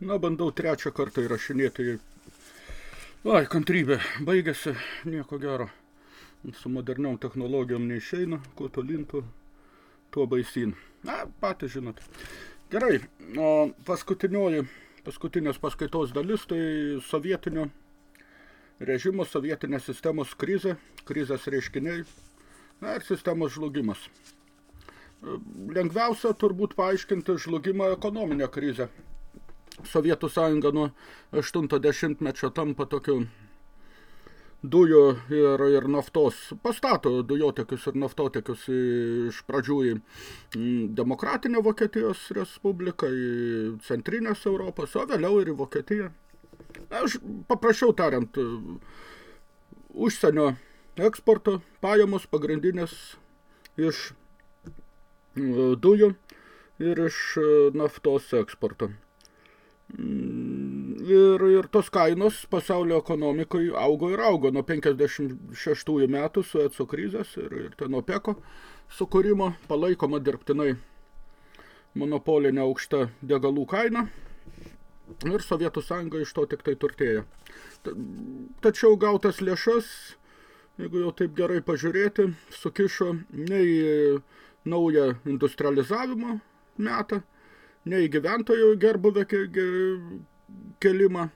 Na, bandau trečią kartą įrašinėti. Ai, kantrybė, baigėsi, nieko gero. Su moderniom technologijom neišeina, kuo tolin, tuo, baisyn. Na, patys žinot. Gerai, o paskutinioji, paskutinės paskaitos dalis, tai sovietinio režimo, sovietinės sistemos krizė, krizės reiškiniai, na ir sistemos žlugimas. Lengviausia turbūt paaiškinti žlugimą ekonominę krizę Sovietų sąjunga nuo 80-mečio tampa tokiu dujų ir, ir naftos, pastato dujotekius ir naftotekius iš pradžių į demokratinę Vokietijos Respubliką, į centrinės Europos, o vėliau ir į Vokietiją. Aš paprašiau tariant, užsienio eksporto pajamos pagrindinės iš dujų ir iš naftos eksporto. Ir, ir tos kainos pasaulio ekonomikai augo ir augo nuo 56 metų su ECO krizės ir, ir ten OPECO sukūrimo palaikoma dirbtinai monopolinė aukšta degalų kaina ir Sovietų sąjunga iš to tik tai turtėja. Tačiau gautas lėšas, jeigu jau taip gerai pažiūrėti, sukišo ne į naują industrializavimo metą, ne į gyventojų gerbuvę kelimą,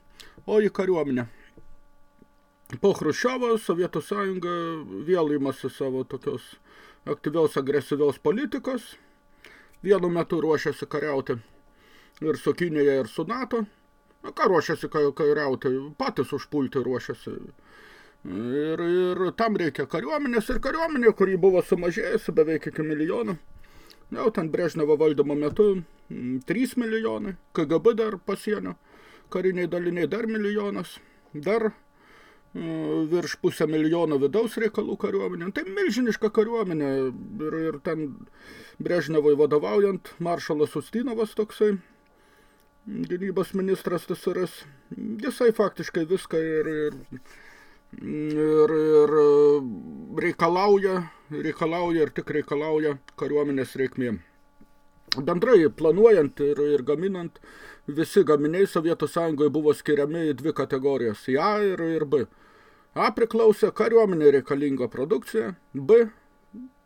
o į kariuomenę. Po Hruščiovo Sovietų sąjunga vėl imasi savo tokios aktyvios agresyvios politikos. Vienu metu ruošiasi kariauti ir su Kinija, ir su NATO. Na, ką ruošiasi kariauti? Patys užpulti ruošiasi. Ir, ir tam reikia kariuomenės. Ir kariuomenė, kuri buvo sumažėjusi beveik iki milijonų. Jau ten Brežnevo valdymo metu 3 milijonai, KGB dar pasienio, kariniai daliniai dar milijonas, dar virš pusę milijono vidaus reikalų kariuomenė. Tai milžiniška kariuomenė ir, ir ten Brežnevoj vadovaujant maršalas Ustinovas toksai, gynybos ministras TSRS, jisai faktiškai viską ir, ir, ir, ir reikalauja, reikalauja ir tik reikalauja kariuomenės reikmėm. Bendrai planuojant ir, ir gaminant, visi gaminiai Sovietų sąjungoje buvo skiriami į dvi kategorijas, A ir, ir B. A priklausė kariuomenė reikalinga produkcija, B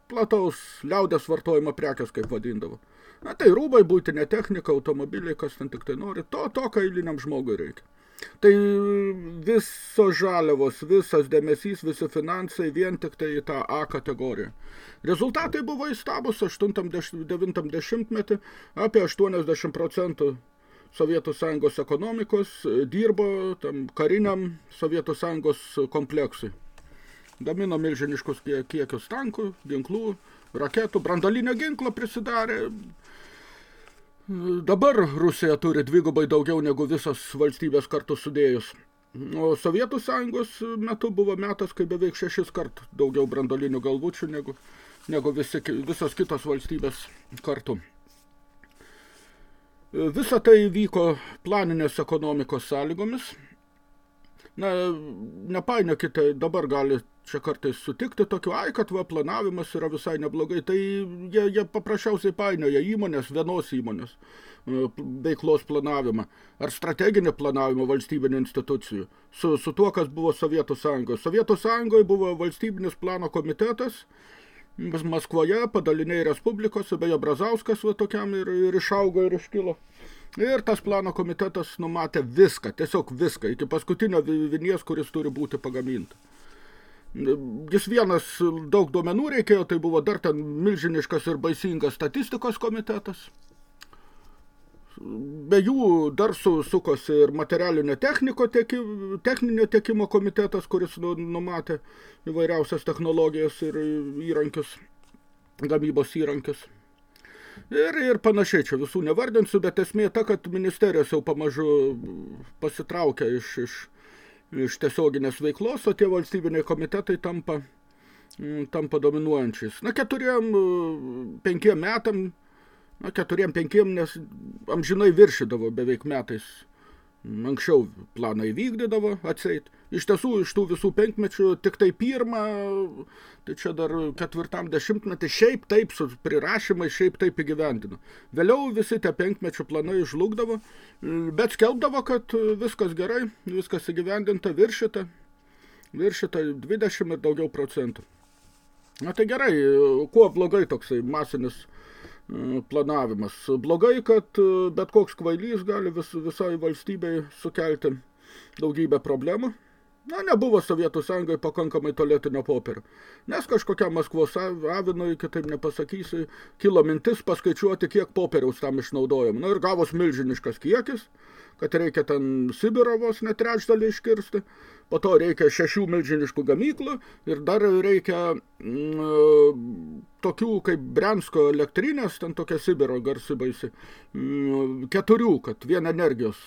plataus liaudės vartojimo prekės, kaip vadindavo. Na tai rūbai, būtinė technika, automobiliai, kas ten tik tai nori, to, to ką eiliniam žmogui reikia. Tai visos žaliavos, visas dėmesys, visi finansai vien tik tai į tą A kategoriją. Rezultatai buvo įstabus 8-9 metį, apie 80 procentų Sovietų sąjungos ekonomikos dirbo tam kariniam Sovietų sąjungos kompleksui. Gamino milžiniškus kiekius tankų, ginklų, raketų, brandalinio ginklo prisidarė, Dabar Rusija turi dvigubai daugiau negu visos valstybės kartu sudėjus. O Sovietų sąjungos metu buvo metas, kai beveik šešis kart daugiau brandolinių galvučių negu, negu visi, visos kitos valstybės kartu. Visa tai vyko planinės ekonomikos sąlygomis. Na, nepainiokite, dabar gali čia kartais sutikti tokiu, ai, kad va, planavimas yra visai neblogai, tai jie, jie paprasčiausiai painioja įmonės, vienos įmonės e, veiklos planavimą ar strateginį planavimą valstybinių institucijų su, su tuo, kas buvo Sovietų sąjungoje. Sovietų sąjungoje buvo valstybinis plano komitetas, Maskvoje, padaliniai Respublikos, beje, Brazauskas va tokiam ir, ir išaugo ir iškilo. Ir tas plano komitetas numatė viską, tiesiog viską, iki paskutinio vinies, kuris turi būti pagaminta. Jis vienas daug duomenų reikėjo, tai buvo dar ten milžiniškas ir baisingas statistikos komitetas. Be jų dar su, sukosi ir materialinio techniko tieki, techninio tiekimo komitetas, kuris nu, numatė įvairiausias technologijas ir įrankius, gamybos įrankius. Ir, ir panašiai, čia visų nevardinsiu, bet esmė ta, kad ministerijos jau pamažu pasitraukia iš, iš iš tiesioginės veiklos, o tie valstybiniai komitetai tampa, mm, tampa dominuojančiais. Na, keturiem, mm, penkiem metam, na, keturiem, penkiem, nes amžinai viršydavo beveik metais. Anksčiau planą įvykdydavo atseit, Iš tiesų, iš tų visų penkmečių, tik tai pirmą, tai čia dar ketvirtam dešimtmetį, šiaip taip su prirašymai, šiaip taip įgyvendino. Vėliau visi tie penkmečių planai žlugdavo, bet skelbdavo, kad viskas gerai, viskas įgyvendinta, viršita, viršita 20 ir daugiau procentų. Na tai gerai, kuo blogai toksai masinis e, planavimas? Blogai, kad e, bet koks kvailys gali vis, visai valstybei sukelti daugybę problemų. Na, nebuvo Sovietų sąjungai pakankamai tualetinio popierio. Nes kažkokiam Maskvos avinui, kitaip nepasakysi, kilo mintis paskaičiuoti, kiek popieriaus tam išnaudojom. Na ir gavos milžiniškas kiekis, kad reikia ten Sibiro vos net trečdalį iškirsti, po to reikia šešių milžiniškų gamyklų ir dar reikia mm, tokių kaip Brensko elektrinės, ten tokia Sibiro garsi baisi, mm, keturių, kad vien energijos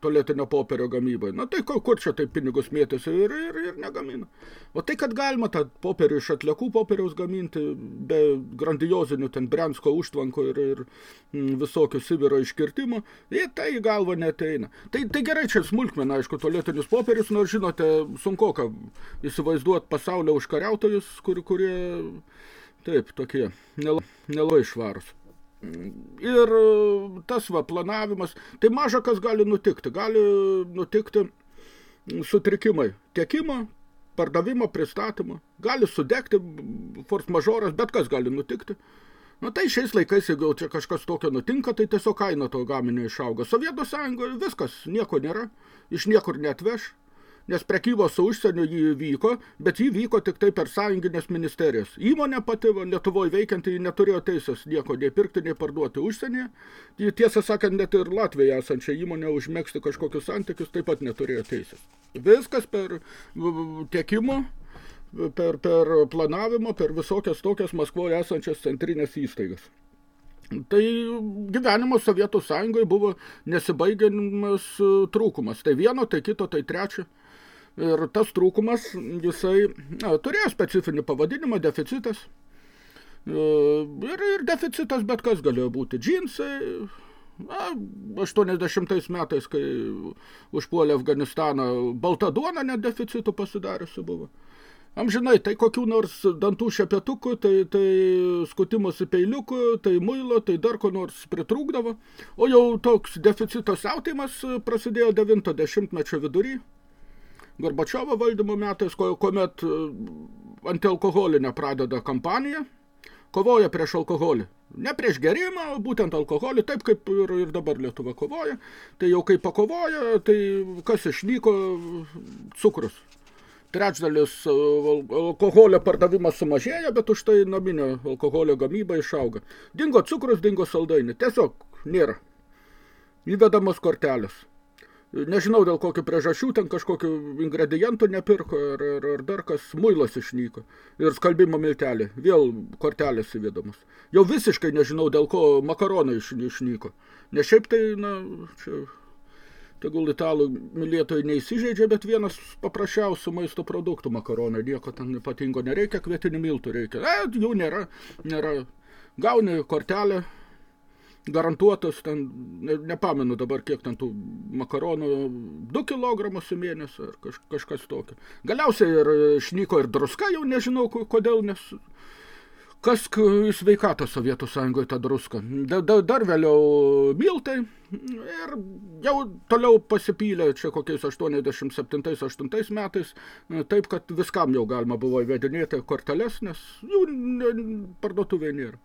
tualetinio popierio gamybai. Na tai kur čia tai pinigus mėtėsi ir, ir, ir negamina. O tai, kad galima tą popierių iš atliekų popieriaus gaminti be grandiozinių ten Brensko užtvankų ir, ir mm, visokių Sibiro iškirtimų, tai, tai į galvą neteina. Tai, tai gerai čia smulkmena, aišku, tualetinis popierius, nors žinote, sunku ką įsivaizduoti pasaulio užkariautojus, kur, kurie, taip, tokie, nelabai švarus. Ir e, tas va planavimas, tai maža kas gali nutikti. Gali nutikti sutrikimai tiekimo, pardavimo, pristatymo. Gali sudegti force majoras, bet kas gali nutikti. Na tai šiais laikais, jeigu čia kažkas tokio nutinka, tai tiesiog kaina to gaminio išauga. Sovietų sąjungoje viskas, nieko nėra, iš niekur netveš nes prekybos su užsieniu jį vyko, bet jį vyko tik tai per sąjunginės ministerijas. Įmonė pati Lietuvoje veikianti neturėjo teisės nieko nei pirkti, nei parduoti užsienyje. Jį tiesą sakant, net ir Latvijoje esančią įmonę užmėgsti kažkokius santykius taip pat neturėjo teisės. Viskas per tiekimo, per, per planavimo, per visokias tokias Maskvoje esančias centrinės įstaigas. Tai gyvenimo Sovietų sąjungoje buvo nesibaigiamas trūkumas. Tai vieno, tai kito, tai trečio. Ir tas trūkumas, jisai na, turėjo specifinį pavadinimą, deficitas. E, ir, ir deficitas bet kas galėjo būti. Džinsai, na, 80 metais, kai užpuolė Afganistaną, balta duona net deficitų pasidariusi buvo. Amžinai, tai kokių nors dantų šepetukų, tai, tai skutimosi peiliukų, tai muilo, tai dar ko nors pritrūkdavo. O jau toks deficito siautimas prasidėjo 90-mečio vidury. Gorbačiovo valdymo metais, kuomet e, antialkoholinę pradeda kampaniją, kovoja prieš alkoholį. Ne prieš gerimą, būtent alkoholį, taip kaip ir, ir dabar Lietuva kovoja. Tai jau kai pakovoja, tai kas išnyko cukrus. Trečdalis e, alkoholio pardavimas sumažėja, bet už tai naminio alkoholio gamyba išauga. Dingo cukrus, dingo saldainį. Tiesiog nėra. Įvedamos kortelės. Nežinau dėl kokių priežasčių, ten kažkokių ingredientų nepirko ar, ar, ar dar kas, muilas išnyko. Ir skalbimo miltelė, vėl kortelės įvedamas. Jau visiškai nežinau dėl ko makaronai iš, išnyko. Nes šiaip tai, na, čia, tegul italų mylėtojai neįsižeidžia, bet vienas paprasčiausių maisto produktų makaronai. Nieko ten ypatingo nereikia, kvietinių miltų reikia. E, jų nėra, nėra. Gauni kortelę, garantuotas, ten, ne, nepamenu dabar kiek ten tų makaronų, 2 kilogramus į mėnesį ar kaž, kažkas tokio. Galiausiai ir šnyko ir druska, jau nežinau kodėl, nes kas į sveikatą Sovietų Sąjungoje tą druską. Da, da, dar vėliau miltai ir jau toliau pasipylė čia kokiais 87-8 metais, taip kad viskam jau galima buvo įvedinėti korteles, nes jų parduotuvė nėra.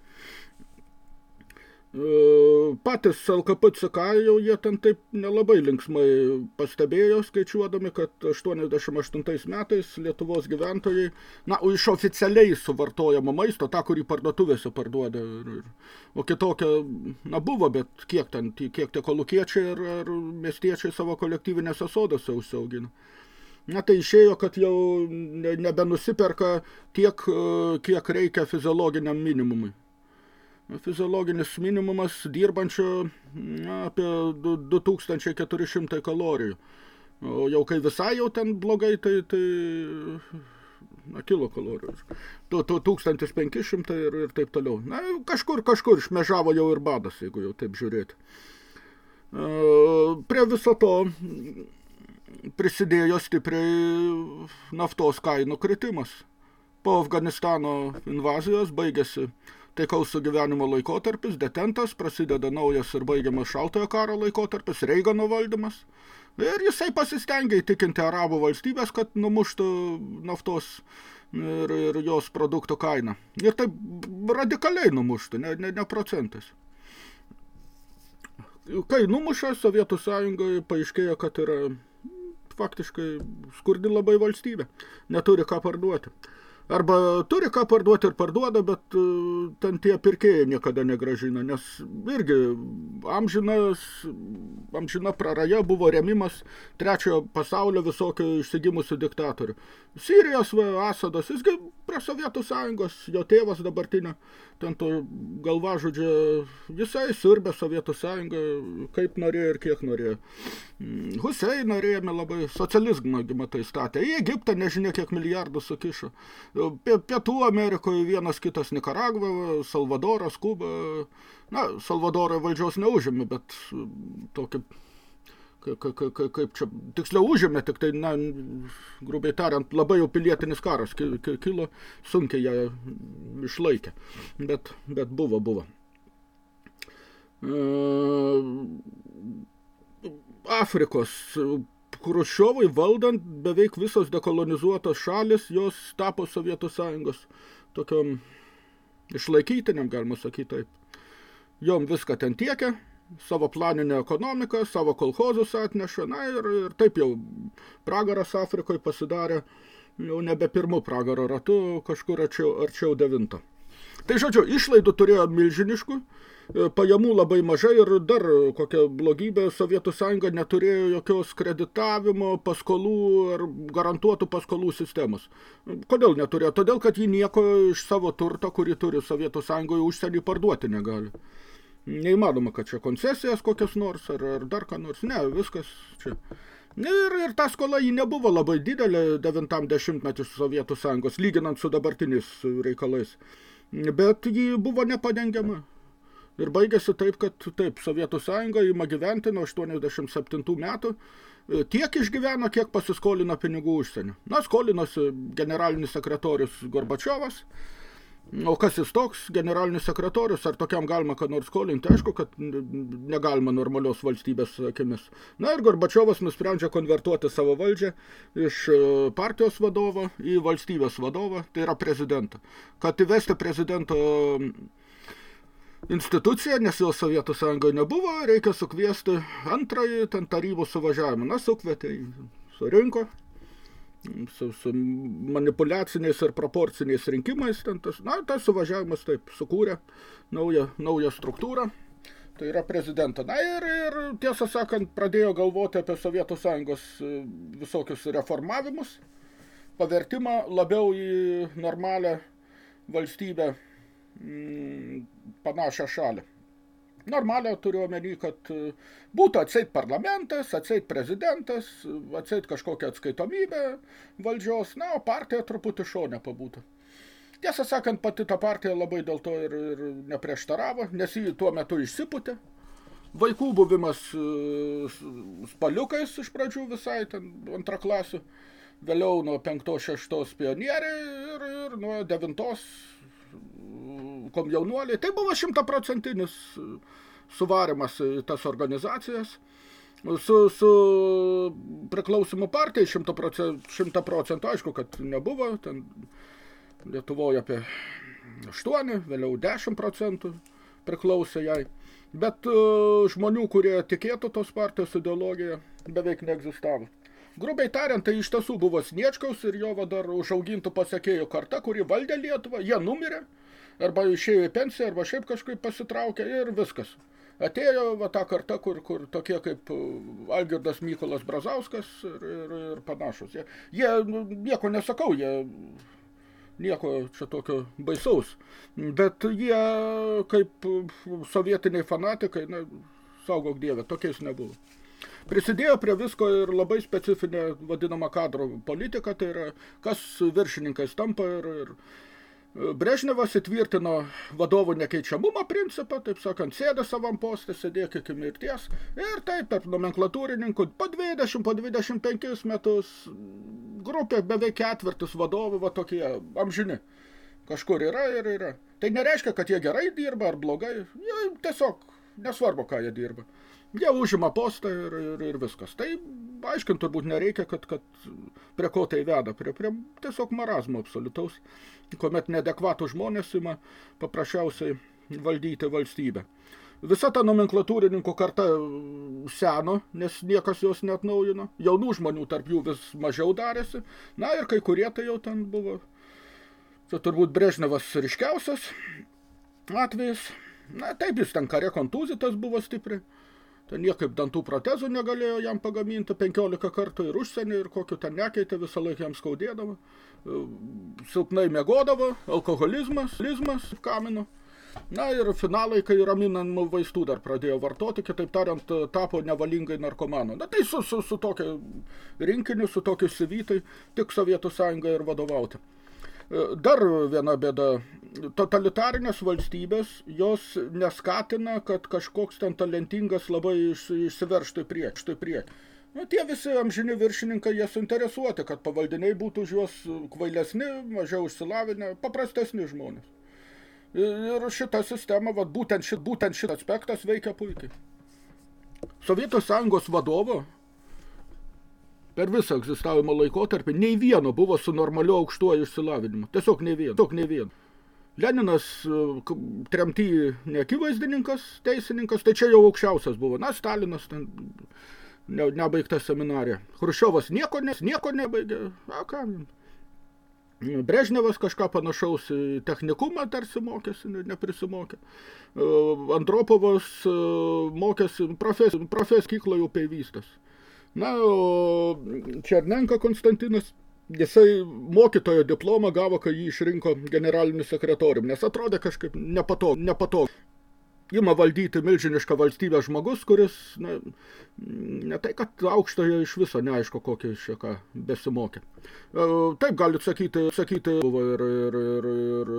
E, patys LKP CK jau jie ten taip nelabai linksmai pastebėjo, skaičiuodami, kad 88 metais Lietuvos gyventojai, na, iš oficialiai suvartojamo maisto, tą, kurį parduotuvėse parduoda, ir, ir, o kitokia, na, buvo, bet kiek ten, kiek tie kolukiečiai ir, ir miestiečiai savo kolektyvinėse sodose užsiaugino. Na tai išėjo, kad jau nebenusiperka tiek, kiek reikia fiziologiniam minimumui fiziologinis minimumas dirbančio na, apie 2400 kalorijų. O jau kai visai jau ten blogai, tai, tai na, kilokalorijų. 1500 ir, ir taip toliau. Na, kažkur, kažkur šmežavo jau ir badas, jeigu jau taip žiūrėti. Prie viso to prisidėjo stipriai naftos kainų kritimas. Po Afganistano invazijos baigėsi taikaus sugyvenimo laikotarpis, detentas, prasideda naujas ir baigiamas šaltojo karo laikotarpis, Reigano valdymas. Ir jisai pasistengė įtikinti arabų valstybės, kad numuštų naftos ir, ir jos produktų kainą. Ir taip radikaliai numuštų, ne, ne, ne procentais. Kai numuša Sovietų sąjungoje, paaiškėjo, kad yra faktiškai skurdi labai valstybė, neturi ką parduoti. Arba turi ką parduoti ir parduoda, bet e, ten tie pirkėjai niekada negražina, nes irgi amžinas, amžina praraja buvo remimas trečiojo pasaulio visokio išsigimusių diktatorių. Sirijos va, Asadas, jisgi prie Sovietų sąjungos, jo tėvas dabartinė, ten to galvažudžio, visai sirbė Sovietų sąjungą, kaip norėjo ir kiek norėjo. Mm, Huseiną rėmė labai, socializmą, matai, statė. Į Egiptą nežinia kiek milijardų sukišo. Pietų Amerikoje vienas kitas Nikaragva, Salvadoras, Kuba. Na, Salvadoro valdžios neužėmė, bet tokį kaip čia, tiksliau užėmė, tik tai, na, grubiai tariant, labai jau pilietinis karas kilo, sunkiai ją išlaikė, bet, bet buvo, buvo. Afrikos Kruščiovai valdant beveik visos dekolonizuotos šalis, jos tapo Sovietų sąjungos tokiom išlaikytiniam, galima sakyti taip. Jom viską ten tiekia, savo planinę ekonomiką, savo kolhozus atneša, na ir, ir taip jau pragaras Afrikoje pasidarė jau nebe pirmų pragaro ratu, kažkur arčiau, arčiau devinto. Tai žodžiu, išlaidų turėjo milžiniškų, pajamų labai mažai ir dar kokia blogybė, Sovietų sąjunga neturėjo jokios kreditavimo, paskolų ar garantuotų paskolų sistemos. Kodėl neturėjo? Todėl, kad ji nieko iš savo turto, kurį turi Sovietų sąjungoje, užsienį parduoti negali. Neįmanoma, kad čia koncesijas kokias nors, ar, ar dar ką nors. Ne, viskas čia. Ir, ir ta skola ji nebuvo labai didelė 90-metį Sovietų sąjungos, lyginant su dabartiniais reikalais. Bet ji buvo nepadengiama. Ir baigėsi taip, kad taip, Sovietų sąjunga ima gyventi nuo 87 metų, tiek išgyveno, kiek pasiskolino pinigų užsienio. Na, skolinosi generalinis sekretorius Gorbačiovas, O kas jis toks, generalinis sekretorius, ar tokiam galima ką nors skolinti? Aišku, kad negalima normalios valstybės akimis. Na ir Gorbačiovas nusprendžia konvertuoti savo valdžią iš e, partijos vadovo į valstybės vadovą, tai yra prezidentą. Kad įvesti prezidento instituciją, nes jo Sovietų sąjungoje nebuvo, reikia sukviesti antrąjį ten tarybų suvažiavimą. Na, sukvietė, surinko, su, su manipulaciniais ir proporciniais rinkimais, ten tas, na, tas suvažiavimas taip sukūrė naują, naują struktūrą, tai yra prezidentą. Na ir, ir tiesą sakant, pradėjo galvoti apie Sovietų Sąjungos e, visokius reformavimus, pavertimą labiau į normalią valstybę panašią šalį. Normalio turiu omeny, kad e, būtų atseit parlamentas, atseit prezidentas, atseit kažkokia atskaitomybė valdžios, na, o partija truputį šonė pabūtų. Tiesą sakant, pati ta partija labai dėl to ir, ir neprieštaravo, nes jį tuo metu išsiputė. Vaikų buvimas e, spaliukais iš pradžių visai, ten antraklasių, vėliau nuo 5-6 pionieriai ir, ir nuo 9 komjaunuoliai. Tai buvo šimtaprocentinis suvarimas į tas organizacijas. Su, su priklausimu partijai šimta procentų, aišku, kad nebuvo. Ten Lietuvoje apie 8, vėliau 10 procentų priklausė jai. Bet uh, žmonių, kurie tikėtų tos partijos ideologiją, beveik neegzistavo. Grubiai tariant, tai iš tiesų buvo Sniečkaus ir jo dar užaugintų pasiekėjų karta, kuri valdė Lietuvą, jie numirė, arba išėjo į pensiją, arba šiaip kažkaip pasitraukė ir viskas. Atėjo va ta karta, kur, kur tokie kaip uh, Algirdas Mykolas Brazauskas ir, ir, ir panašus. Jie, jie nu, nieko nesakau, jie nieko čia tokio baisaus. Bet jie kaip sovietiniai fanatikai, na, saugok dievę, tokiais nebuvo. Prisidėjo prie visko ir labai specifinė vadinama kadro politika, tai yra kas viršininkais tampa ir, ir Brežnevas įtvirtino vadovų nekeičiamumo principą, taip sakant, sėdė savam postą, sėdėk iki mirties. Ir taip, tarp nomenklatūrininkų, po 20, po 25 metus grupė beveik ketvirtis vadovų, va tokie amžini. Kažkur yra ir yra. Tai nereiškia, kad jie gerai dirba ar blogai. Jie tiesiog nesvarbu, ką jie dirba. Jie užima postą ir, ir, ir viskas. Tai aiškint turbūt nereikia, kad, kad prie ko tai veda, prie, prie tiesiog marazmo absoliutaus, kuomet nedekvatų žmonės ima paprasčiausiai valdyti valstybę. Visa ta nomenklatūrininkų karta seno, nes niekas jos net naujino. Jaunų žmonių tarp jų vis mažiau darėsi. Na ir kai kurie tai jau ten buvo. Čia turbūt Brežnevas ryškiausias atvejis. Na taip, jis ten kare kontuzitas buvo stipriai. Ten niekaip dantų protezų negalėjo jam pagaminti 15 kartų ir užsienį, ir kokiu ten nekeitė, visą laiką jam skaudėdavo. Silpnai mėgodavo, alkoholizmas, lizmas kamino. Na ir finalai, kai raminamų vaistų dar pradėjo vartoti, kitaip tariant, tapo nevalingai narkomanu. Na tai su, su, su tokia rinkiniu, su tokiu sivytai, tik Sovietų sąjunga ir vadovauti. Dar viena bėda. Totalitarinės valstybės, jos neskatina, kad kažkoks ten talentingas labai išsiverštų į priekį. Štai priekį. Nu, tie visi amžini viršininkai, jie suinteresuoti, kad pavaldiniai būtų už juos kvailesni, mažiau išsilavinę, paprastesni žmonės. Ir šita sistema, vat, būtent, šit, būtent šit aspektas veikia puikiai. Sovietų sąjungos vadovo per visą egzistavimo laikotarpį nei vieno buvo su normaliu aukštuoju išsilavinimu. Tiesiog nei vieno. Tiesiog nei vieno. Leninas e, tremty neakivaizdininkas, teisininkas, tai čia jau aukščiausias buvo. Na, Stalinas ten ne, nebaigta seminarė. Hruščiovas nieko, ne, nieko nebaigė. A, ką? Brežnevas kažką panašaus į technikumą tarsi mokėsi, neprisimokė. E, Andropovas e, mokėsi profes, profes kyklą jau peivystas. Na, o Černenka Konstantinas, jisai mokytojo diplomą gavo, kai jį išrinko generaliniu sekretorium, nes atrodė kažkaip nepatog, nepatog. Ima valdyti milžinišką valstybę žmogus, kuris, na, ne tai, kad aukštoje iš viso neaišku, kokį iš ką besimokė. E, taip, galit sakyti, sakyti buvo ir, ir, ir, ir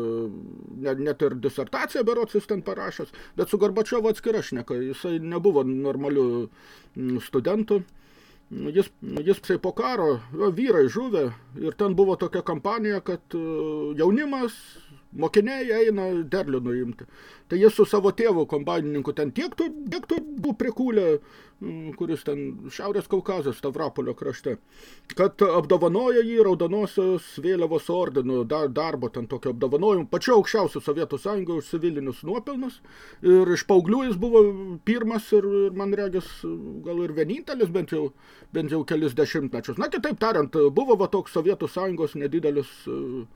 net, net ir disertaciją berots jis ten parašęs, bet su Gorbačiovu atskira šneka, jisai nebuvo normalių studentų. Jis, jis po karo, jo vyrai žuvė ir ten buvo tokia kampanija, kad e, jaunimas mokiniai eina derlių nuimti. Tai jis su savo tėvu kombainininku ten tiek tų, tiek tų buvo prikūlę, mm, kuris ten Šiaurės Kaukazas, Stavrapolio krašte, kad apdovanoja jį raudonosios vėliavos ordinu dar, darbo ten tokio apdovanojimų, pačiu aukščiausiu Sovietų sąjungoje už civilinius nuopelnus. Ir iš paauglių jis buvo pirmas ir, ir man regis gal ir vienintelis, bent jau, bent jau kelis dešimtmečius. Na, kitaip tariant, buvo va toks Sovietų sąjungos nedidelis uh,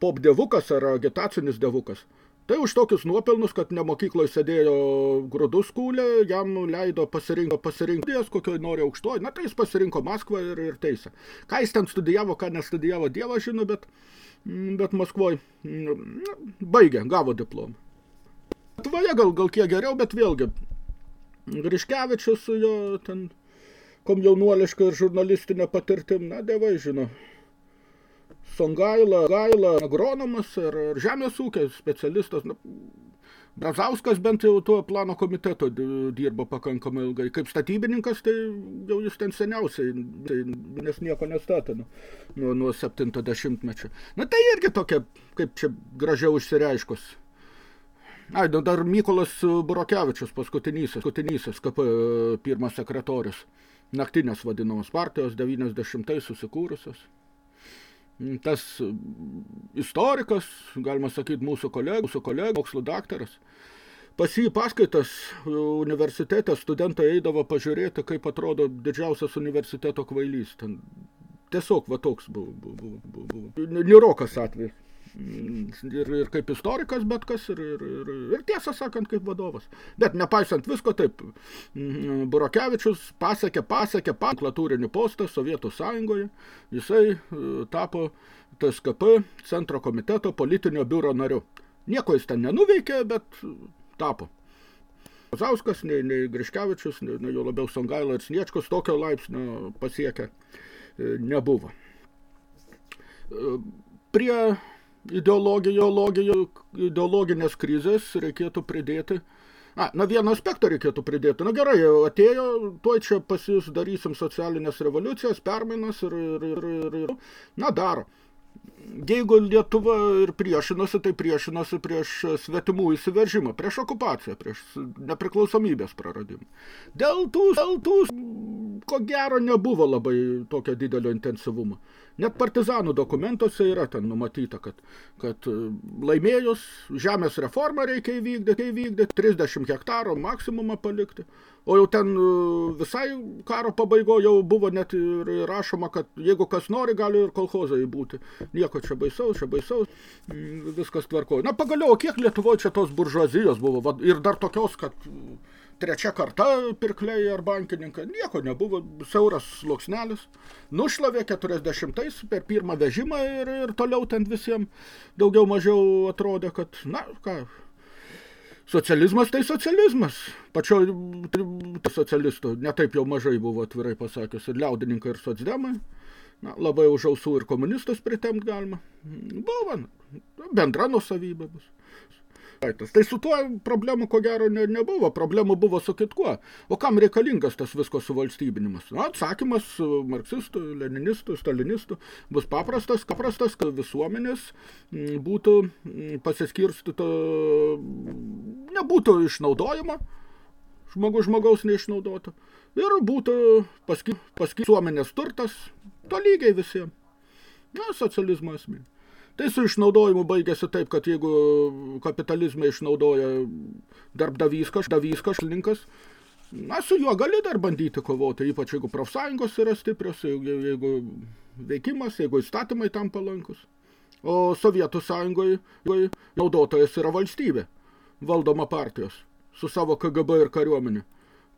pop devukas ar agitacinis devukas. Tai už tokius nuopelnus, kad ne mokykloje sėdėjo grūdus kūlė, jam leido pasirinkti pasirinkties, kokio nori aukštoji. Na, tai jis pasirinko Maskvą ir, ir teisę. Ką jis ten studijavo, ką nestudijavo, dievas žino, bet, bet Maskvoje baigė, gavo diplomą. Lietuvoje gal, gal kiek geriau, bet vėlgi, Griškevičius su jo ten komjaunuoliška ir žurnalistinė patirtim, na, dievai žino, Songaila, Gaila, agronomas ar, ar žemės ūkio specialistas. Na, Brazauskas bent jau tuo plano komiteto dirbo pakankamai ilgai. Kaip statybininkas, tai jau jis ten seniausiai, tai, nes nieko nestatino nuo, nuo 70-mečio. Na tai irgi tokia, kaip čia gražiau išsireiškus. Ai, nu, dar Mykolas Burokevičius, paskutinysis, paskutinysis KP pirmas sekretorius, naktinės vadinamos partijos, 90-ais susikūrusios tas istorikas, galima sakyti, mūsų kolega, mūsų kolega, mokslo daktaras, pas jį paskaitas universitete studentai eidavo pažiūrėti, kaip atrodo didžiausias universiteto kvailys. Ten tiesiog va toks buvo, buvo, buvo, buvo. Nirokas atvejis ir, ir kaip istorikas, bet kas ir, ir, ir, ir tiesą sakant kaip vadovas. Bet nepaisant visko taip, mm, Burokevičius pasiekė, pasiekė panklatūrinį postą Sovietų sąjungoje, jisai e, tapo TSKP centro komiteto politinio biuro nariu. Nieko jis ten nenuveikė, bet tapo. Zauskas, nei, nei Griškevičius, nei, nei jau labiau Songaila ir Sniečkus tokio laipsnio pasiekę e, nebuvo. E, prie ideologijų, ideologinės krizės reikėtų pridėti. Na, na vieną aspektą reikėtų pridėti. Na gerai, atėjo, tuoj čia pas jūs darysim socialinės revoliucijas, permainas ir, ir, ir, ir, ir. Na, daro jeigu Lietuva ir priešinosi, tai priešinosi prieš svetimų įsiveržimą, prieš okupaciją, prieš nepriklausomybės praradimą. Dėl tų, dėl tų, ko gero, nebuvo labai tokio didelio intensyvumo. Net partizanų dokumentuose yra ten numatyta, kad, kad laimėjus žemės reformą reikia įvykdyti, įvykdyti 30 hektarų maksimumą palikti. O jau ten e, visai karo pabaigo jau buvo net ir rašoma, kad jeigu kas nori, gali ir kolhozai būti. Nieko čia baisaus, čia baisaus, mm, viskas tvarkoja. Na pagaliau, kiek Lietuvoje čia tos buržuazijos buvo ir dar tokios, kad trečia karta pirkliai ar bankininkai, nieko nebuvo, siauras sluoksnelis. Nušlavė 40-ais per pirmą vežimą ir, ir toliau ten visiems daugiau mažiau atrodė, kad, na, ką, Socializmas tai socializmas. Pačio socialistų netaip jau mažai buvo atvirai pasakius. Ir liaudininkai, ir socdemai. Na, labai už ausų ir komunistus pritempt galima. Buvo, bendra nusavybė bus. Tai su tuo problemų ko gero ne, nebuvo, problemų buvo su kitkuo. O kam reikalingas tas visko suvalstybinimas? Na, atsakymas marksistų, leninistų, stalinistų bus paprastas, paprastas, kad visuomenės būtų pasiskirstyto, nebūtų išnaudojama, žmogus žmogaus neišnaudotų, ir būtų paski, paski visuomenės turtas tolygiai visiems. Na, socializmo esmė. Tai su išnaudojimu baigėsi taip, kad jeigu kapitalizmą išnaudoja darbdavys, každavys, kažlininkas, na, su juo gali dar bandyti kovoti, ypač jeigu profsąjungos yra stiprios, jeigu, jeigu veikimas, jeigu įstatymai tam palankus. O Sovietų sąjungoje naudotojas yra valstybė, valdoma partijos, su savo KGB ir kariuomenė.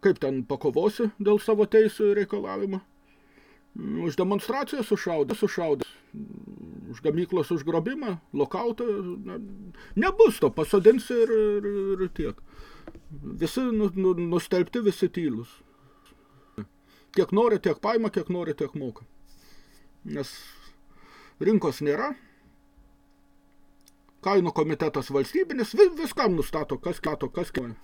Kaip ten pakovosi dėl savo teisų reikalavimo? Už demonstraciją sušaudė, sušaudė už gamyklos užgrobimą, lokautą, ne, nebus to, pasodins ir, ir, ir tiek. Visi nu, nu, nustelbti, visi tylus. Kiek nori, tiek paima, kiek nori, tiek moka. Nes rinkos nėra, kainų komitetas valstybinis, vis, viskam nustato, kas kato, kas kėlė.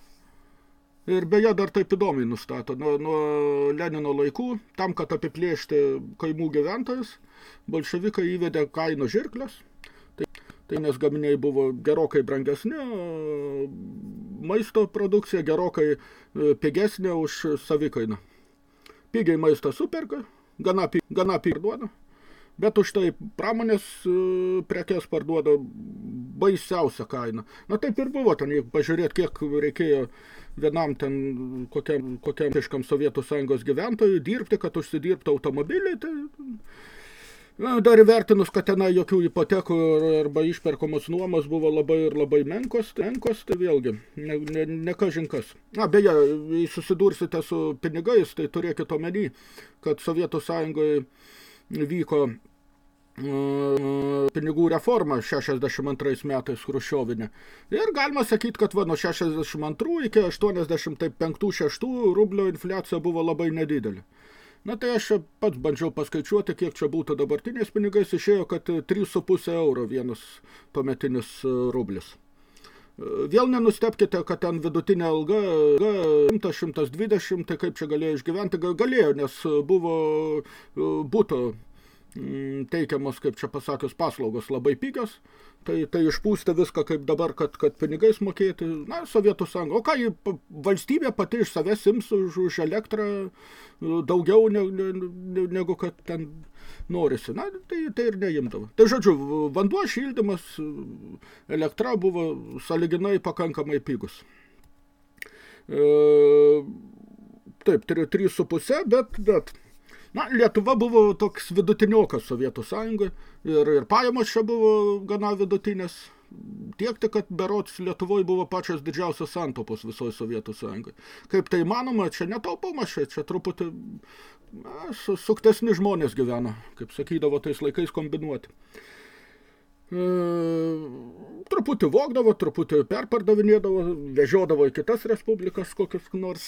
Ir beje, dar taip įdomiai nustato, nuo, nuo Lenino laikų, tam, kad apiplėšti kaimų gyventojus, bolševikai įvedė kainų žirklės, tai, tai nes gaminiai buvo gerokai brangesni, maisto produkcija gerokai e, pigesnė už savikainą. Pigiai maistą superka, gana, gana pirduoda, bet už tai pramonės e, prekes parduoda baisiausią kainą. Na taip ir buvo, ten jeigu pažiūrėt, kiek reikėjo vienam ten kokiam, kokiam iškam Sovietų Sąjungos gyventojui dirbti, kad užsidirbtų automobilį, tai Na, dar įvertinus, kad tenai jokių ipotekų arba išperkomos nuomos buvo labai ir labai menkos, menkos tai vėlgi, ne, ne, ne kažinkas. Na, beje, jei susidursite su pinigais, tai turėkite omeny, kad Sovietų Sąjungoje vyko pinigų reforma 62 metais Hruščiovinė. Ir galima sakyti, kad va, nuo 62 iki 85-6 rublio infliacija buvo labai nedidelė. Na tai aš pats bandžiau paskaičiuoti, kiek čia būtų dabartiniais pinigais, išėjo, kad 3,5 euro vienas tuometinis rublis. Vėl nenustepkite, kad ten vidutinė alga 100-120, tai kaip čia galėjo išgyventi, galėjo, nes buvo būtų teikiamos, kaip čia pasakius, paslaugos labai pigios, tai, tai išpūsti viską kaip dabar, kad, kad pinigais mokėti, na, Sovietų sąjunga. O ką, valstybė pati iš savęs ims už, už elektrą daugiau ne, ne, ne, negu kad ten norisi. Na, tai, tai ir neimdavo. Tai žodžiu, vanduo šildymas, elektra buvo saliginai pakankamai pigus. E, taip, 3,5, bet, bet Na, Lietuva buvo toks vidutiniokas Sovietų sąjungai ir, ir pajamos čia buvo gana vidutinės. Tiek tik, kad berots Lietuvoje buvo pačios didžiausios santopos visoje Sovietų sąjungai. Kaip tai manoma, čia netaupomas, čia, čia truputį na, suktesni žmonės gyvena, kaip sakydavo tais laikais kombinuoti. E, truputį vogdavo, truputį perpardavinėdavo, vežiodavo į kitas respublikas, kokius nors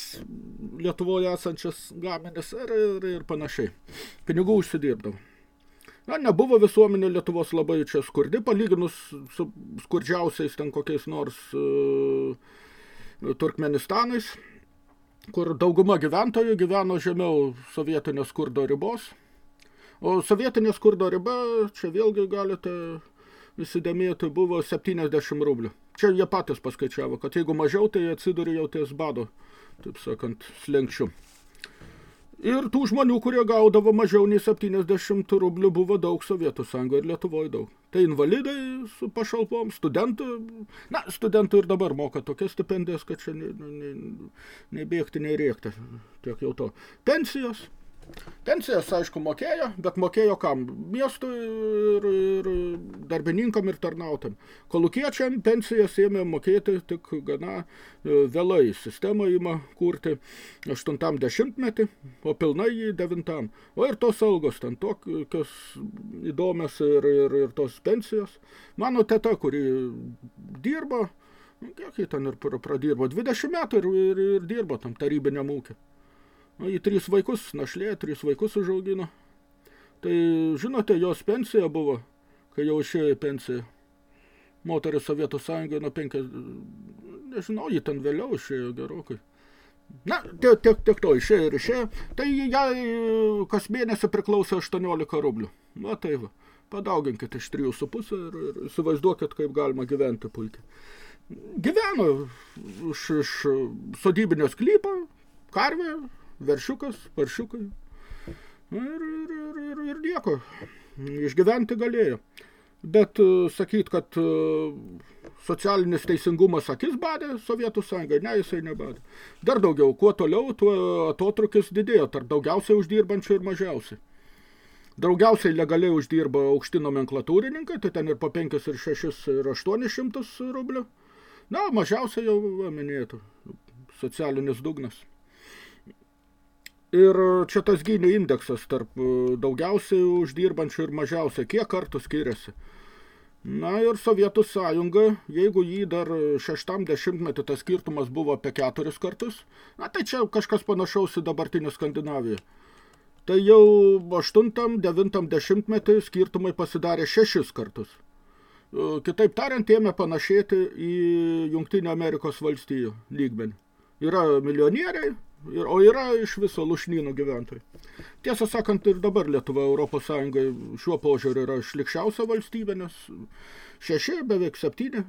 Lietuvoje esančias gaminis ir, ir, ir panašiai. Pinigų užsidirbdavo. Na, nebuvo visuomenė Lietuvos labai čia skurdi, palyginus su skurdžiausiais ten kokiais nors uh, Turkmenistanais, kur dauguma gyventojų gyveno žemiau sovietinės skurdo ribos. O sovietinė skurdo riba, čia vėlgi galite įsidėmėti, buvo 70 rublių. Čia jie patys paskaičiavo, kad jeigu mažiau, tai atsiduri jau ties bado, taip sakant, slenkščių. Ir tų žmonių, kurie gaudavo mažiau nei 70 rublių, buvo daug Sovietų sąjungoje ir Lietuvoje daug. Tai invalidai su pašalpom, studentų, na, studentų ir dabar moka tokias stipendijas, kad čia nei, nei, nei bėgti, nei rėkti, tiek jau to. Pensijos, Pensijas, aišku, mokėjo, bet mokėjo kam? Miestui ir, ir darbininkam ir tarnautam. Kolukiečiam pensijas ėmė mokėti tik gana e, vėlai. Sistemą įma kurti 80-metį, o pilnai į 9 O ir tos algos ten tokios įdomios ir, ir, ir tos pensijos. Mano teta, kuri dirbo, kiek jį ten ir pradirbo, 20 metų ir, ir, ir dirbo tam tarybiniam ūkį. Nu, į tris vaikus, našlė, tris vaikus užaugino. Tai, žinote, jos pensija buvo, kai jau išėjo į pensiją. Moteris Sovietų sąjungoje nuo 5, nežinau, ji ten vėliau išėjo gerokai. Na, tiek, tiek, tiek to išėjo ir išėjo. Tai jai kas mėnesį priklausė 18 rublių. Na tai va, padauginkit iš 3,5 ir, ir įsivaizduokit, kaip galima gyventi puikiai. Gyveno iš, iš sodybinio sklypo, karvė, veršiukas, paršiukai. Ir, ir, ir, ir, ir nieko. Išgyventi galėjo. Bet sakyt, kad socialinis teisingumas akis badė Sovietų sąjungai, ne, jisai nebadė. Dar daugiau, kuo toliau, tuo atotrukis didėjo tarp daugiausiai uždirbančių ir mažiausiai. Daugiausiai legaliai uždirba aukšti nomenklatūrininkai, tai ten ir po 5 ir 6 ir 800 rublių. Na, mažiausiai jau minėtų, socialinis dugnas. Ir čia tas gynio indeksas tarp e, daugiausiai uždirbančių ir mažiausiai, kiek kartų skiriasi. Na ir Sovietų sąjunga, jeigu jį dar šeštam dešimtmetį tas skirtumas buvo apie keturis kartus, na tai čia kažkas panašaus į dabartinį Skandinaviją. Tai jau aštuntam, devintam dešimtmetį skirtumai pasidarė šešis kartus. E, kitaip tariant, ėmė panašėti į Jungtinio Amerikos valstijų lygmenį. Yra milijonieriai, ir, o yra iš viso lušnynų gyventojai. Tiesą sakant, ir dabar Lietuva Europos Sąjungai šiuo požiūriu yra šlikščiausia valstybė, nes šeši, beveik septyni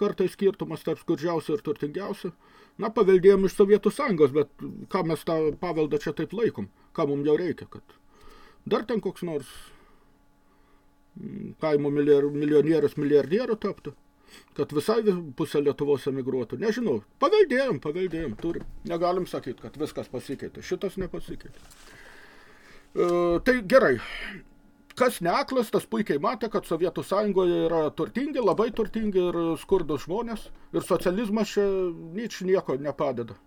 kartai skirtumas tarp skurdžiausio ir turtingiausio. Na, paveldėjom iš Sovietų Sąjungos, bet ką mes tą paveldą čia taip laikom? Ką mums jau reikia, kad dar ten koks nors kaimo milijonierius milijardierių taptų? Kad visai pusė Lietuvos emigruotų. Nežinau, paveldėjom, paveldėjom, turim. Negalim sakyti, kad viskas pasikeitė. Šitas nepasikeitė. E, tai gerai. Kas neaklas, tas puikiai matė, kad Sovietų sąjungoje yra turtingi, labai turtingi ir skurdus žmonės. Ir socializmas čia nič nieko nepadeda.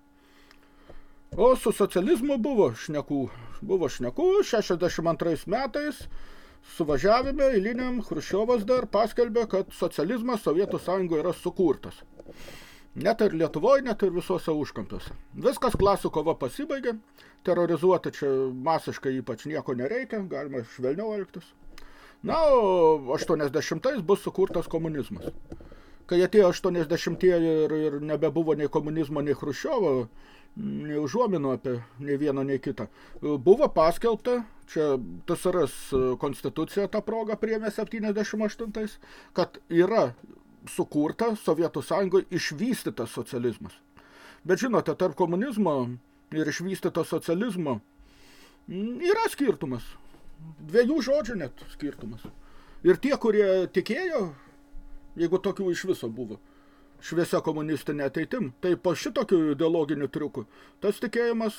O su socializmu buvo šnekų. Buvo šnekų 62 metais suvažiavime eiliniam Hruščiovas dar paskelbė, kad socializmas Sovietų sąjungoje yra sukurtas. Net ir Lietuvoje, net ir visose užkampiuose. Viskas klasų kova pasibaigė, terrorizuoti čia masiškai ypač nieko nereikia, galima švelniau elgtis. Na, o 80-ais bus sukurtas komunizmas. Kai atėjo 80-ieji ir, ir nebebuvo nei komunizmo, nei Hruščiovo, nei užuominų apie nei vieną, nei kitą. Buvo paskelbta, čia TSRS konstitucija tą progą priėmė 78, kad yra sukurta Sovietų Sąjungoje išvystytas socializmas. Bet žinote, tarp komunizmo ir išvystyto socializmo yra skirtumas. Dviejų žodžių net skirtumas. Ir tie, kurie tikėjo, jeigu tokių iš viso buvo, šviesia komunistinė ateitim. Tai po šitokių ideologinių triukų tas tikėjimas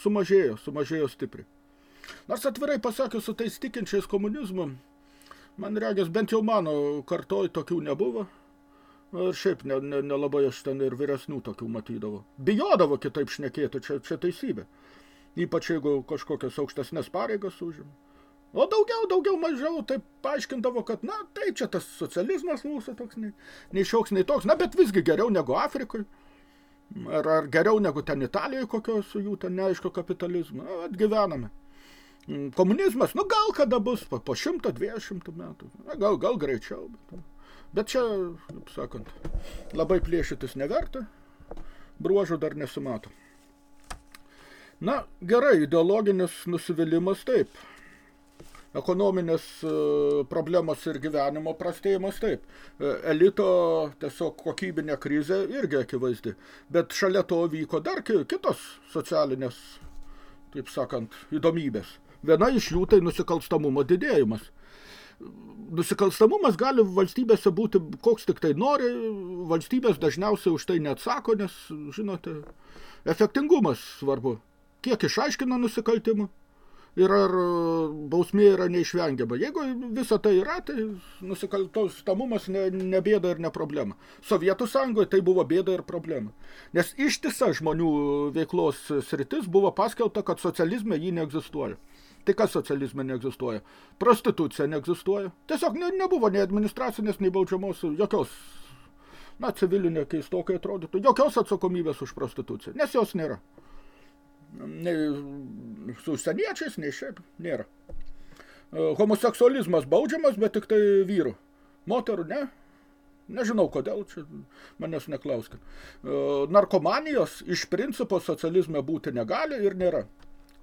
sumažėjo, sumažėjo stipriai. Nors atvirai pasakius su tais tikinčiais komunizmu, man regis, bent jau mano kartoj tokių nebuvo. Ir šiaip nelabai ne, ne, ne aš ten ir vyresnių tokių matydavo. Bijodavo kitaip šnekėti, čia, čia teisybė. Ypač jeigu kažkokias aukštesnės pareigas užima. O daugiau, daugiau, mažiau taip paaiškindavo, kad, na, tai čia tas socializmas mūsų toks, nei, nei šioks, nei toks, na, bet visgi geriau negu Afrikoj. Ar, ar geriau negu ten Italijoje kokio su jų ten neaiško kapitalizmu. Na, atgyvename. Komunizmas, nu gal kada bus, po, po šimto, dviejų šimtų metų, Na, gal, gal greičiau, bet, bet čia, kaip sakant, labai plėšytis neverta, bruožų dar nesimato. Na, gerai, ideologinis nusivylimas taip, ekonominės e, problemos ir gyvenimo prastėjimas taip. E, elito tiesiog kokybinė krizė irgi akivaizdi. Bet šalia to vyko dar kitos socialinės, taip sakant, įdomybės. Viena iš jų tai nusikalstamumo didėjimas. Nusikalstamumas gali valstybėse būti koks tik tai nori, valstybės dažniausiai už tai neatsako, nes, žinote, efektingumas svarbu. Kiek išaiškina nusikaltimų ir ar bausmė yra neišvengiama. Jeigu visa tai yra, tai nusikaltamumas ne, ne bėda ir ne problema. Sovietų sąjungoje tai buvo bėda ir problema. Nes ištisa žmonių veiklos sritis buvo paskelbta, kad socializme jį neegzistuoja. Tai kas socializme neegzistuoja? Prostitucija neegzistuoja. Tiesiog ne, nebuvo nei administracinės, nei baudžiamos, jokios, na, civilinė keistokai atrodytų, jokios atsakomybės už prostituciją, nes jos nėra. Nei su užsieniečiais, nei šiaip nėra. E, homoseksualizmas baudžiamas, bet tik tai vyrų. Moterų ne, Nežinau kodėl, čia manęs neklauskit. E, narkomanijos iš principo socializme būti negali ir nėra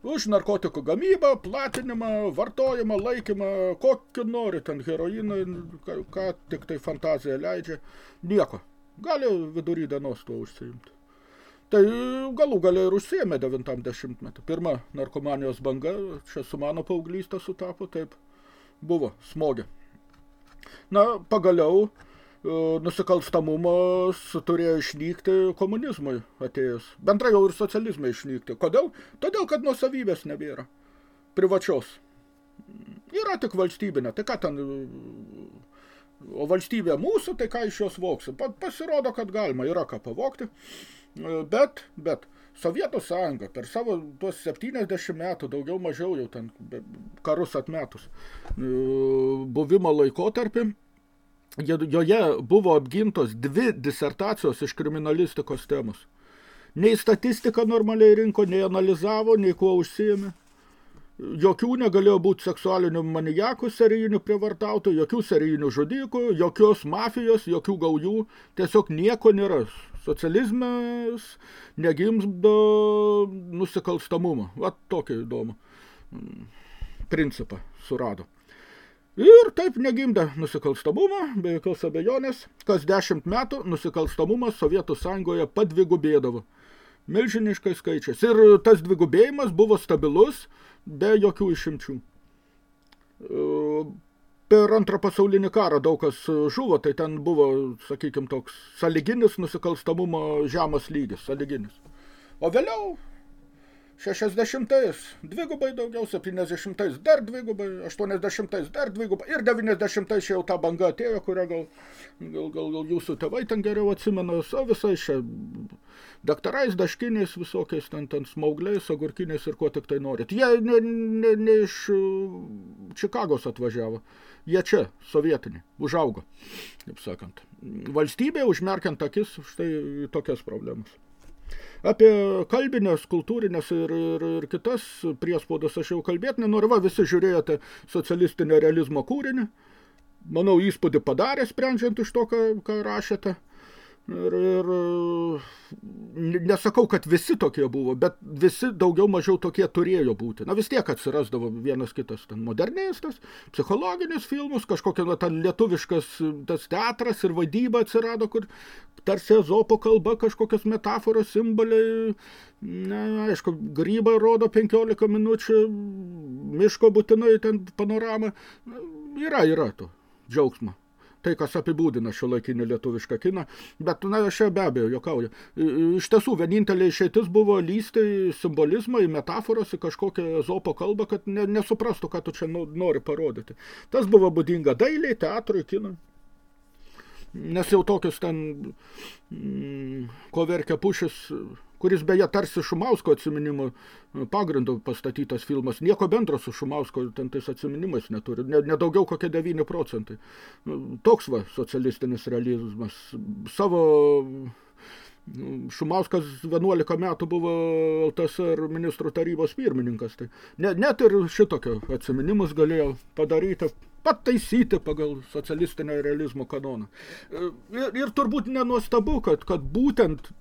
už narkotikų gamybą, platinimą, vartojimą, laikymą, kokį nori ten heroiną, ką, ką tik tai fantazija leidžia, nieko. Gali vidury dienos tuo užsiimti. Tai galų galia ir užsiėmė 90-metį. Pirma narkomanijos banga, čia su mano paauglystė sutapo, taip buvo, smogė. Na, pagaliau, nusikalstamumas turėjo išnykti komunizmui atėjus. Bendrai jau ir socializmai išnykti. Kodėl? Todėl, kad nuosavybės nebėra. Privačios. Yra tik valstybinė. Tai ką ten... O valstybė mūsų, tai ką iš jos voksim? Pasirodo, kad galima, yra ką pavokti. E, bet, bet, Sovietų sąjunga per savo tuos 70 metų, daugiau mažiau jau ten karus atmetus, e, buvimo laikotarpį, joje buvo apgintos dvi disertacijos iš kriminalistikos temos. Nei statistika normaliai rinko, nei analizavo, nei kuo užsiėmė. Jokių negalėjo būti seksualinių manijakų serijinių prievartautų, jokių serijinių žudikų, jokios mafijos, jokių gaujų, tiesiog nieko nėra. Socializmas negimdo nusikalstamumą. Va tokį įdomų mm, principą surado. Ir taip negimdė nusikalstamumą, be jokios abejonės, kas dešimt metų nusikalstamumas Sovietų sąjungoje padvigubėdavo. Milžiniškai skaičiais. Ir tas dvigubėjimas buvo stabilus, be jokių išimčių. Per antrą pasaulinį karą daug kas žuvo, tai ten buvo, sakykime, toks saliginis nusikalstamumo žemas lygis, saliginis. O vėliau 60-ais dvigubai daugiau, 70-ais dar dvigubai, 80-ais dar dvigubai ir 90-ais jau ta banga atėjo, kurią gal, gal, gal, gal jūsų tėvai ten geriau atsimena, o visai čia daktarais, daškiniais, visokiais ten, ten smaugliais, agurkiniais ir ko tik tai norit. Jie ne, ne, ne iš Čikagos atvažiavo, jie čia, sovietiniai, užaugo, kaip sakant. Valstybė užmerkiant akis, štai tokias problemas. Apie kalbinės, kultūrinės ir, ir, ir kitas priespaudas aš jau kalbėti nenoriu. Va, visi žiūrėjote socialistinio realizmo kūrinį. Manau, įspūdį padarė, sprendžiant iš to, ką, ką rašėte. Ir, ir nesakau, kad visi tokie buvo, bet visi daugiau mažiau tokie turėjo būti. Na vis tiek atsirasdavo vienas kitas ten modernistas, psichologinis filmus, kažkokia na, ten lietuviškas tas teatras ir vadyba atsirado, kur tarsi ezopo kalba kažkokios metaforos, simboliai, na, aišku, grybą rodo 15 minučių, miško būtinai ten panoramą. Yra, yra to džiaugsmo tai, kas apibūdina šio laikinį lietuvišką kiną, bet, na, aš be abejo jokauju. Iš tiesų, vienintelė išeitis buvo lysti simbolizmą, į metaforos, į kažkokią zopo kalbą, kad ne, nesuprastų, ką tu čia nori parodyti. Tas buvo būdinga dailiai, teatrui, kinui. Nes jau tokius ten, mm, ko verkia pušis, kuris beje tarsi Šumausko atsiminimų pagrindų pastatytas filmas, nieko bendro su Šumausko ten tais atsiminimais neturi, ne, ne daugiau kokie 9 procentai. Nu, toks va socialistinis realizmas. Savo Šumauskas 11 metų buvo LTSR ministrų tarybos pirmininkas. Tai ne, net ir šitokio atsiminimus galėjo padaryti, pataisyti pagal socialistinio realizmo kanoną. Ir, ir turbūt nenuostabu, kad, kad būtent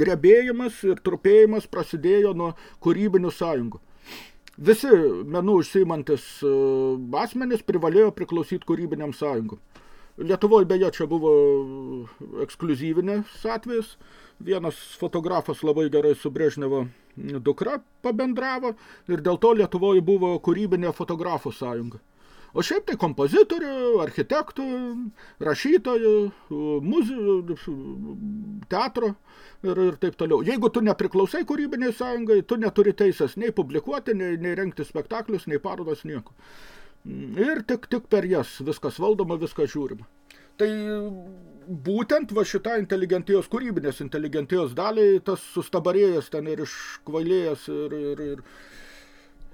drebėjimas ir trupėjimas prasidėjo nuo kūrybinių sąjungų. Visi menų užsiimantis e, asmenys privalėjo priklausyti kūrybiniam sąjungom. Lietuvoje beje čia buvo ekskluzyvinės atvejis. Vienas fotografas labai gerai su Brežnevo dukra pabendravo ir dėl to Lietuvoje buvo kūrybinė fotografų sąjunga. O šiaip tai kompozitorių, architektų, rašytojų, muzikų, teatro ir, ir taip toliau. Jeigu tu nepriklausai kūrybiniai sąjungai, tu neturi teisės nei publikuoti, nei, nei rengti spektaklius, nei parodas, nieko. Ir tik, tik per jas viskas valdoma, viskas žiūrima. Tai būtent va šita inteligentijos, kūrybinės inteligentijos daliai, tas sustabarėjęs ten ir iškvailėjęs ir, ir, ir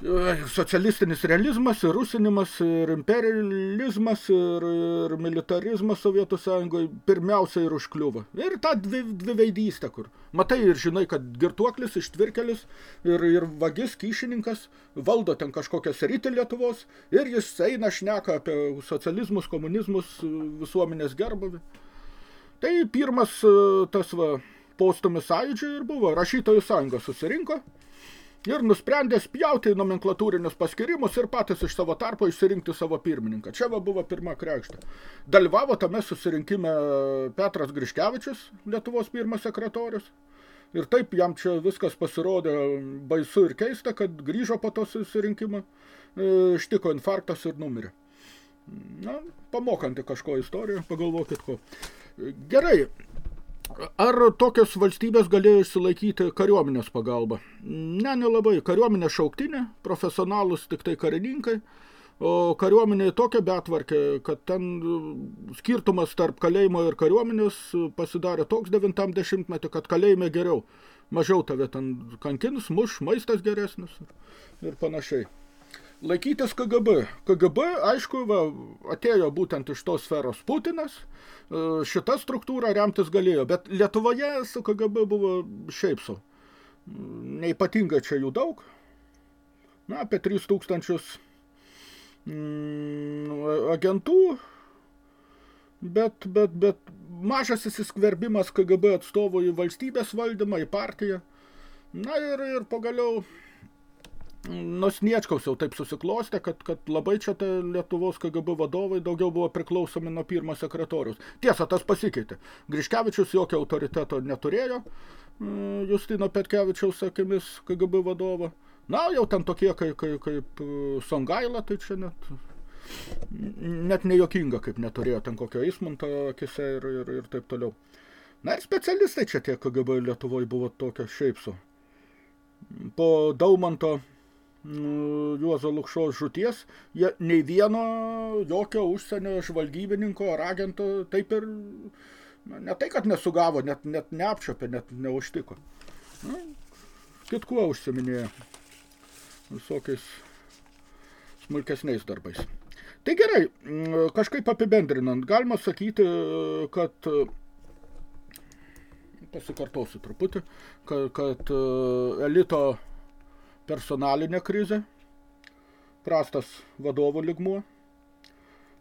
socialistinis realizmas, ir rusinimas, ir imperializmas, ir, ir militarizmas Sovietų Sąjungoje pirmiausia ir užkliuvo. Ir ta dvi, dviveidystė, kur matai ir žinai, kad girtuoklis, ištvirkelis ir, ir vagis, kyšininkas valdo ten kažkokią sritį Lietuvos ir jis eina šneka apie socializmus, komunizmus, visuomenės gerbavį. Tai pirmas tas va, postumis sąjūdžiai ir buvo. Rašytojų sąjunga susirinko ir nusprendė spjauti į nomenklatūrinius paskirimus ir patys iš savo tarpo išsirinkti savo pirmininką. Čia va buvo pirma krekštė. Dalyvavo tame susirinkime Petras Griškevičius, Lietuvos pirmas sekretorius. Ir taip jam čia viskas pasirodė baisu ir keista, kad grįžo po to susirinkimą, e, ištiko infarktas ir numirė. Na, pamokanti kažko istoriją, pagalvokit ko. Gerai, Ar tokios valstybės galėjo išsilaikyti kariuomenės pagalba? Ne, nelabai. Kariuomenė šauktinė, profesionalus tik tai karininkai, o kariuomenė tokia betvarkė, kad ten skirtumas tarp kalėjimo ir kariuomenės pasidarė toks 90-metį, kad kalėjime geriau. Mažiau tave ten kankins, muš, maistas geresnis ir panašiai laikytis KGB. KGB, aišku, va, atėjo būtent iš tos sferos Putinas, e, šita struktūra remtis galėjo, bet Lietuvoje su KGB buvo šiaip su. Neipatinga čia jų daug, na, apie 3000 mm, agentų, bet, bet, bet mažas įsiskverbimas KGB atstovų į valstybės valdymą, į partiją, na ir, ir pagaliau nuo Sniečkaus jau taip susiklostė, kad, kad labai čia ta Lietuvos KGB vadovai daugiau buvo priklausomi nuo pirmo sekretorius. Tiesa, tas pasikeitė. Griškevičius jokio autoriteto neturėjo, mm, Justino Petkevičiaus akimis KGB vadovo. Na, jau ten tokie kaip, kaip, kaip Songaila, tai čia net, net nejokinga, kaip neturėjo ten kokio įsmunto akise ir, ir, ir taip toliau. Na ir specialistai čia tie KGB Lietuvoje buvo tokia šiaip su. Po Daumanto Nu, Juozo Lukšos žuties, jie nei vieno jokio užsienio žvalgybininko ar agento taip ir ne tai, kad nesugavo, net, net neapčiopė, net neužtiko. Na, kitkuo užsiminėjo visokiais smulkesniais darbais. Tai gerai, kažkaip apibendrinant, galima sakyti, kad pasikartosiu truputį, kad, kad elito personalinė krizė, prastas vadovų ligmuo,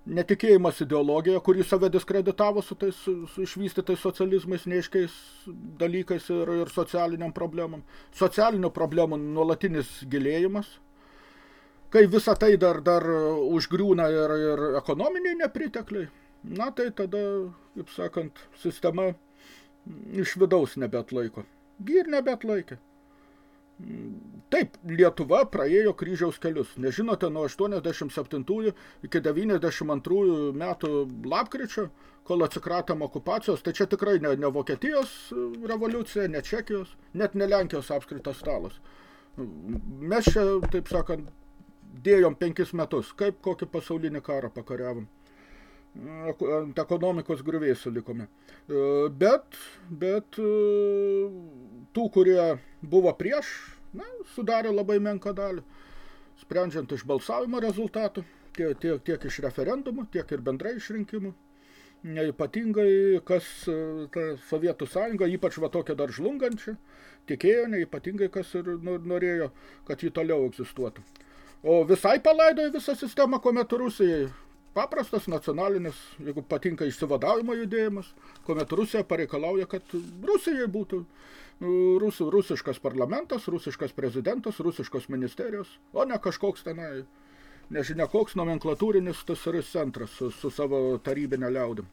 netikėjimas ideologija, kurį save diskreditavo su tais su, išvystytais socializmais, neiškiais dalykais ir, ir socialiniam problemam, socialinių problemų nuolatinis gilėjimas, kai visa tai dar, dar užgriūna ir, ir ekonominiai nepritekliai, na tai tada, kaip sakant, sistema iš vidaus nebetlaiko. Ir nebetlaikė. Taip, Lietuva praėjo kryžiaus kelius. Nežinote, nuo 87 iki 92 metų lapkričio, kol atsikratėm okupacijos, tai čia tikrai ne, ne Vokietijos revoliucija, ne Čekijos, net ne Lenkijos apskritas stalas. Mes čia, taip sakant, dėjom penkis metus, kaip kokį pasaulinį karą pakariavom. Ant ekonomikos griuvėsių likome. Bet, bet tų, kurie buvo prieš, na, sudarė labai menką dalį. Sprendžiant iš balsavimo rezultatų, tiek, tiek, tiek iš referendumų, tiek ir bendrai iš rinkimų. neipatingai, kas e, ta Sovietų sąjunga, ypač va tokia dar žlungančia, tikėjo, neipatingai kas ir norėjo, kad ji toliau egzistuotų. O visai palaidojo visą sistemą, kuomet Rusijai paprastas nacionalinis, jeigu patinka išsivadavimo judėjimas, kuomet Rusija pareikalauja, kad Rusijai būtų rus, rusiškas parlamentas, rusiškas prezidentas, rusiškos ministerijos, o ne kažkoks tenai nežinia koks nomenklatūrinis TSRS centras su, su savo tarybinė liaudim.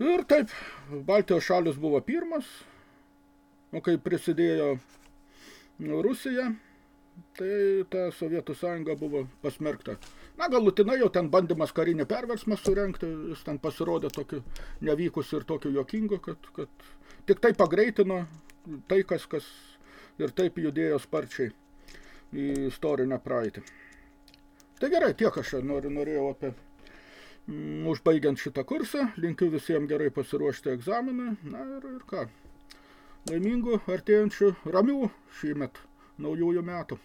Ir taip, Baltijos šalis buvo pirmas, o kai prisidėjo Rusija, tai ta Sovietų sąjunga buvo pasmerkta. Na, galutinai jau ten bandymas karinį perversmą surengti, jis ten pasirodė tokiu nevykus ir tokiu jokingu, kad, kad tik tai pagreitino tai, kas, kas ir taip judėjo sparčiai į istorinę praeitį. Tai gerai, tiek aš noriu, norėjau apie mm, užbaigiant šitą kursą. Linkiu visiems gerai pasiruošti egzaminui. Na ir, ir ką. Laimingų, artėjančių, ramių šįmet naujųjų metų.